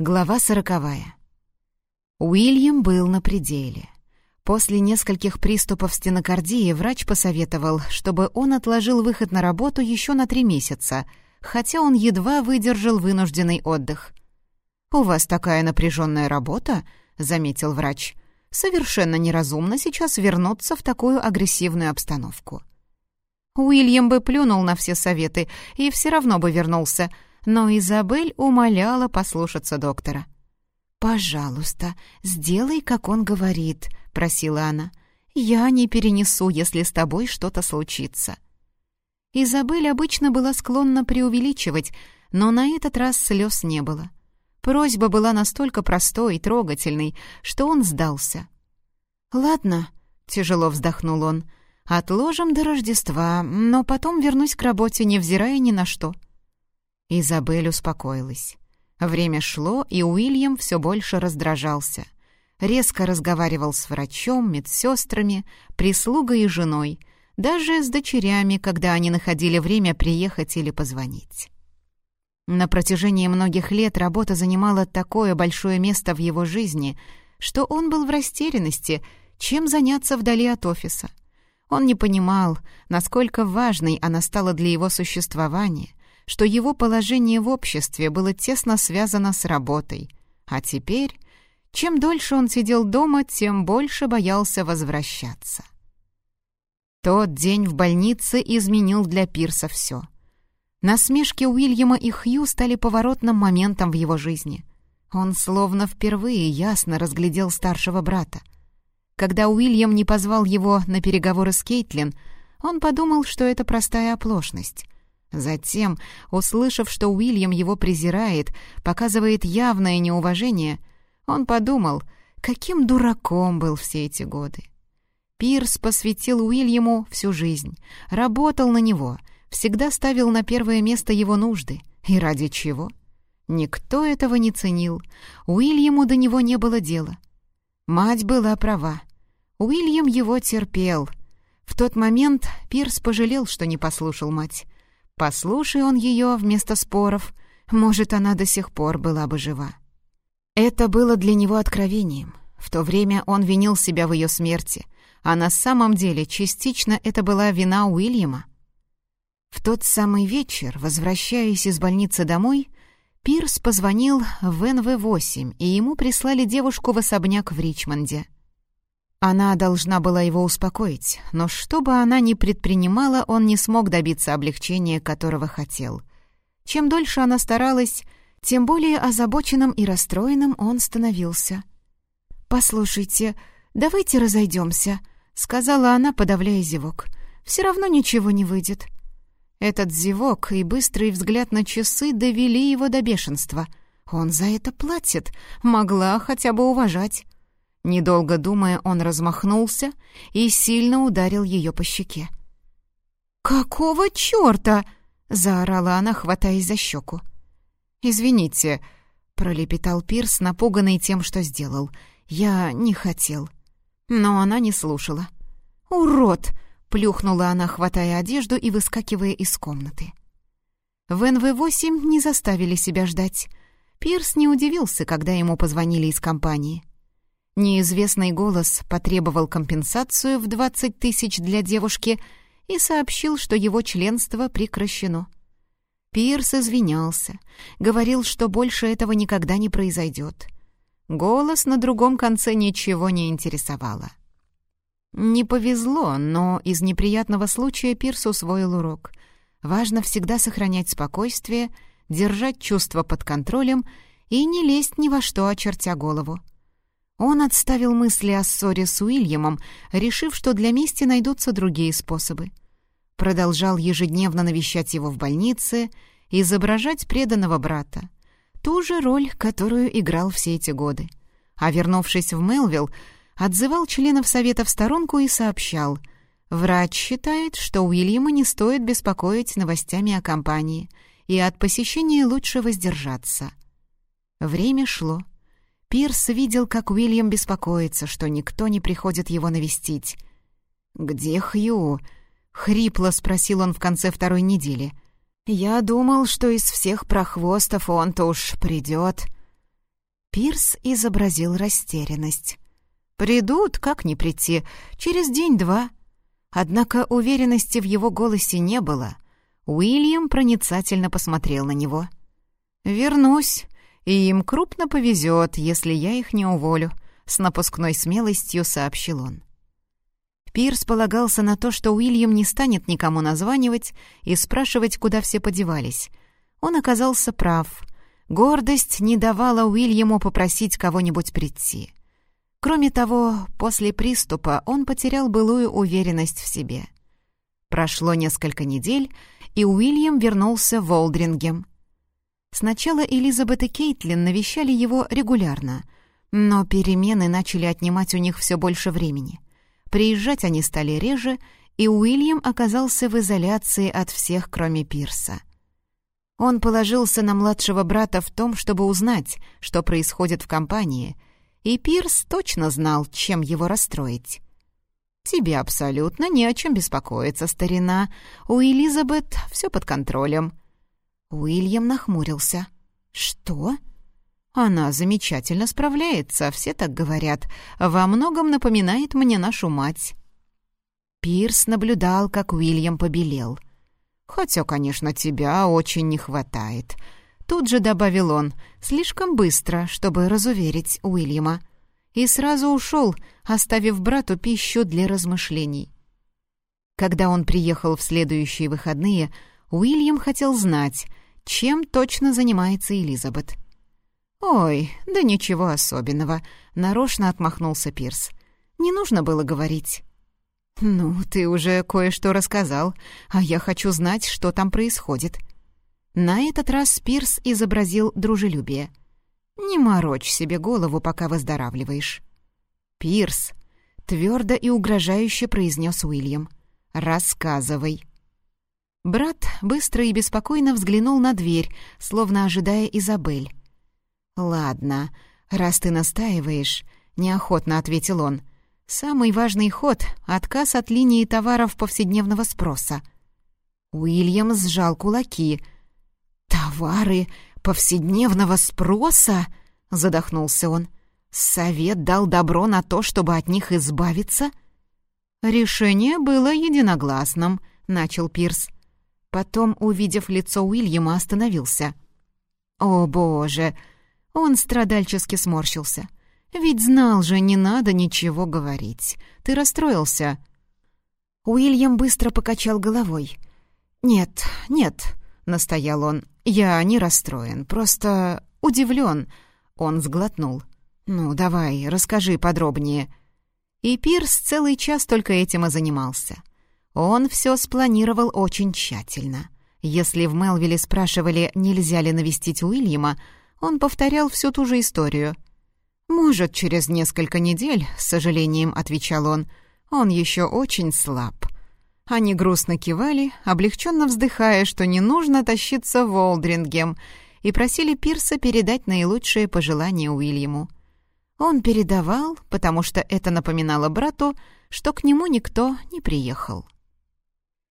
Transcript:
Глава сороковая. Уильям был на пределе. После нескольких приступов стенокардии врач посоветовал, чтобы он отложил выход на работу еще на три месяца, хотя он едва выдержал вынужденный отдых. «У вас такая напряженная работа», — заметил врач. «Совершенно неразумно сейчас вернуться в такую агрессивную обстановку». Уильям бы плюнул на все советы и все равно бы вернулся — но Изабель умоляла послушаться доктора. «Пожалуйста, сделай, как он говорит», — просила она. «Я не перенесу, если с тобой что-то случится». Изабель обычно была склонна преувеличивать, но на этот раз слез не было. Просьба была настолько простой и трогательной, что он сдался. «Ладно», — тяжело вздохнул он, — «отложим до Рождества, но потом вернусь к работе, невзирая ни на что». Изабель успокоилась. Время шло, и Уильям все больше раздражался. Резко разговаривал с врачом, медсестрами, прислугой и женой, даже с дочерями, когда они находили время приехать или позвонить. На протяжении многих лет работа занимала такое большое место в его жизни, что он был в растерянности, чем заняться вдали от офиса. Он не понимал, насколько важной она стала для его существования, что его положение в обществе было тесно связано с работой. А теперь, чем дольше он сидел дома, тем больше боялся возвращаться. Тот день в больнице изменил для Пирса все. Насмешки Уильяма и Хью стали поворотным моментом в его жизни. Он словно впервые ясно разглядел старшего брата. Когда Уильям не позвал его на переговоры с Кейтлин, он подумал, что это простая оплошность — Затем, услышав, что Уильям его презирает, показывает явное неуважение, он подумал, каким дураком был все эти годы. Пирс посвятил Уильяму всю жизнь, работал на него, всегда ставил на первое место его нужды. И ради чего? Никто этого не ценил, Уильяму до него не было дела. Мать была права. Уильям его терпел. В тот момент Пирс пожалел, что не послушал мать. Послушай он ее вместо споров, может, она до сих пор была бы жива. Это было для него откровением. В то время он винил себя в ее смерти, а на самом деле частично это была вина Уильяма. В тот самый вечер, возвращаясь из больницы домой, Пирс позвонил в НВ-8, и ему прислали девушку в особняк в Ричмонде. Она должна была его успокоить, но что бы она ни предпринимала, он не смог добиться облегчения, которого хотел. Чем дольше она старалась, тем более озабоченным и расстроенным он становился. «Послушайте, давайте разойдемся», — сказала она, подавляя зевок. «Все равно ничего не выйдет». Этот зевок и быстрый взгляд на часы довели его до бешенства. Он за это платит, могла хотя бы уважать. Недолго думая, он размахнулся и сильно ударил ее по щеке. «Какого черта?» — заорала она, хватаясь за щеку. «Извините», — пролепетал Пирс, напуганный тем, что сделал. «Я не хотел». Но она не слушала. «Урод!» — плюхнула она, хватая одежду и выскакивая из комнаты. В НВ-8 не заставили себя ждать. Пирс не удивился, когда ему позвонили из компании. Неизвестный голос потребовал компенсацию в 20 тысяч для девушки и сообщил, что его членство прекращено. Пирс извинялся, говорил, что больше этого никогда не произойдет. Голос на другом конце ничего не интересовало. Не повезло, но из неприятного случая Пирс усвоил урок. Важно всегда сохранять спокойствие, держать чувства под контролем и не лезть ни во что, очертя голову. Он отставил мысли о ссоре с Уильямом, решив, что для мести найдутся другие способы. Продолжал ежедневно навещать его в больнице, изображать преданного брата. Ту же роль, которую играл все эти годы. А вернувшись в Мелвилл, отзывал членов совета в сторонку и сообщал. Врач считает, что Уильяма не стоит беспокоить новостями о компании, и от посещения лучше воздержаться. Время шло. Пирс видел, как Уильям беспокоится, что никто не приходит его навестить. «Где Хью?» — хрипло спросил он в конце второй недели. «Я думал, что из всех прохвостов он-то уж придет». Пирс изобразил растерянность. «Придут, как не прийти, через день-два». Однако уверенности в его голосе не было. Уильям проницательно посмотрел на него. «Вернусь, и им крупно повезет, если я их не уволю», — с напускной смелостью сообщил он. Пирс полагался на то, что Уильям не станет никому названивать и спрашивать, куда все подевались. Он оказался прав. Гордость не давала Уильяму попросить кого-нибудь прийти. Кроме того, после приступа он потерял былую уверенность в себе. Прошло несколько недель, и Уильям вернулся в Олдрингем. Сначала Элизабет и Кейтлин навещали его регулярно, но перемены начали отнимать у них все больше времени. Приезжать они стали реже, и Уильям оказался в изоляции от всех, кроме Пирса. Он положился на младшего брата в том, чтобы узнать, что происходит в компании — и Пирс точно знал, чем его расстроить. «Тебе абсолютно не о чем беспокоиться, старина. У Элизабет все под контролем». Уильям нахмурился. «Что?» «Она замечательно справляется, все так говорят. Во многом напоминает мне нашу мать». Пирс наблюдал, как Уильям побелел. «Хотя, конечно, тебя очень не хватает. Тут же добавил он, слишком быстро, чтобы разуверить Уильяма. И сразу ушел, оставив брату пищу для размышлений. Когда он приехал в следующие выходные, Уильям хотел знать, чем точно занимается Элизабет. «Ой, да ничего особенного», — нарочно отмахнулся Пирс. «Не нужно было говорить». «Ну, ты уже кое-что рассказал, а я хочу знать, что там происходит», на этот раз Пирс изобразил дружелюбие. «Не морочь себе голову, пока выздоравливаешь». «Пирс», — твердо и угрожающе произнес Уильям, — «рассказывай». Брат быстро и беспокойно взглянул на дверь, словно ожидая Изабель. «Ладно, раз ты настаиваешь», — неохотно ответил он. «Самый важный ход — отказ от линии товаров повседневного спроса». Уильям сжал кулаки — «Товары повседневного спроса?» — задохнулся он. «Совет дал добро на то, чтобы от них избавиться?» «Решение было единогласным», — начал Пирс. Потом, увидев лицо Уильяма, остановился. «О, боже!» — он страдальчески сморщился. «Ведь знал же, не надо ничего говорить. Ты расстроился?» Уильям быстро покачал головой. «Нет, нет», — настоял он, «Я не расстроен, просто удивлен», — он сглотнул. «Ну, давай, расскажи подробнее». И Пирс целый час только этим и занимался. Он все спланировал очень тщательно. Если в Мелвиле спрашивали, нельзя ли навестить Уильяма, он повторял всю ту же историю. «Может, через несколько недель», — с сожалением отвечал он, — «он еще очень слаб». Они грустно кивали, облегченно вздыхая, что не нужно тащиться в Олдрингем, и просили Пирса передать наилучшие пожелания Уильяму. Он передавал, потому что это напоминало брату, что к нему никто не приехал.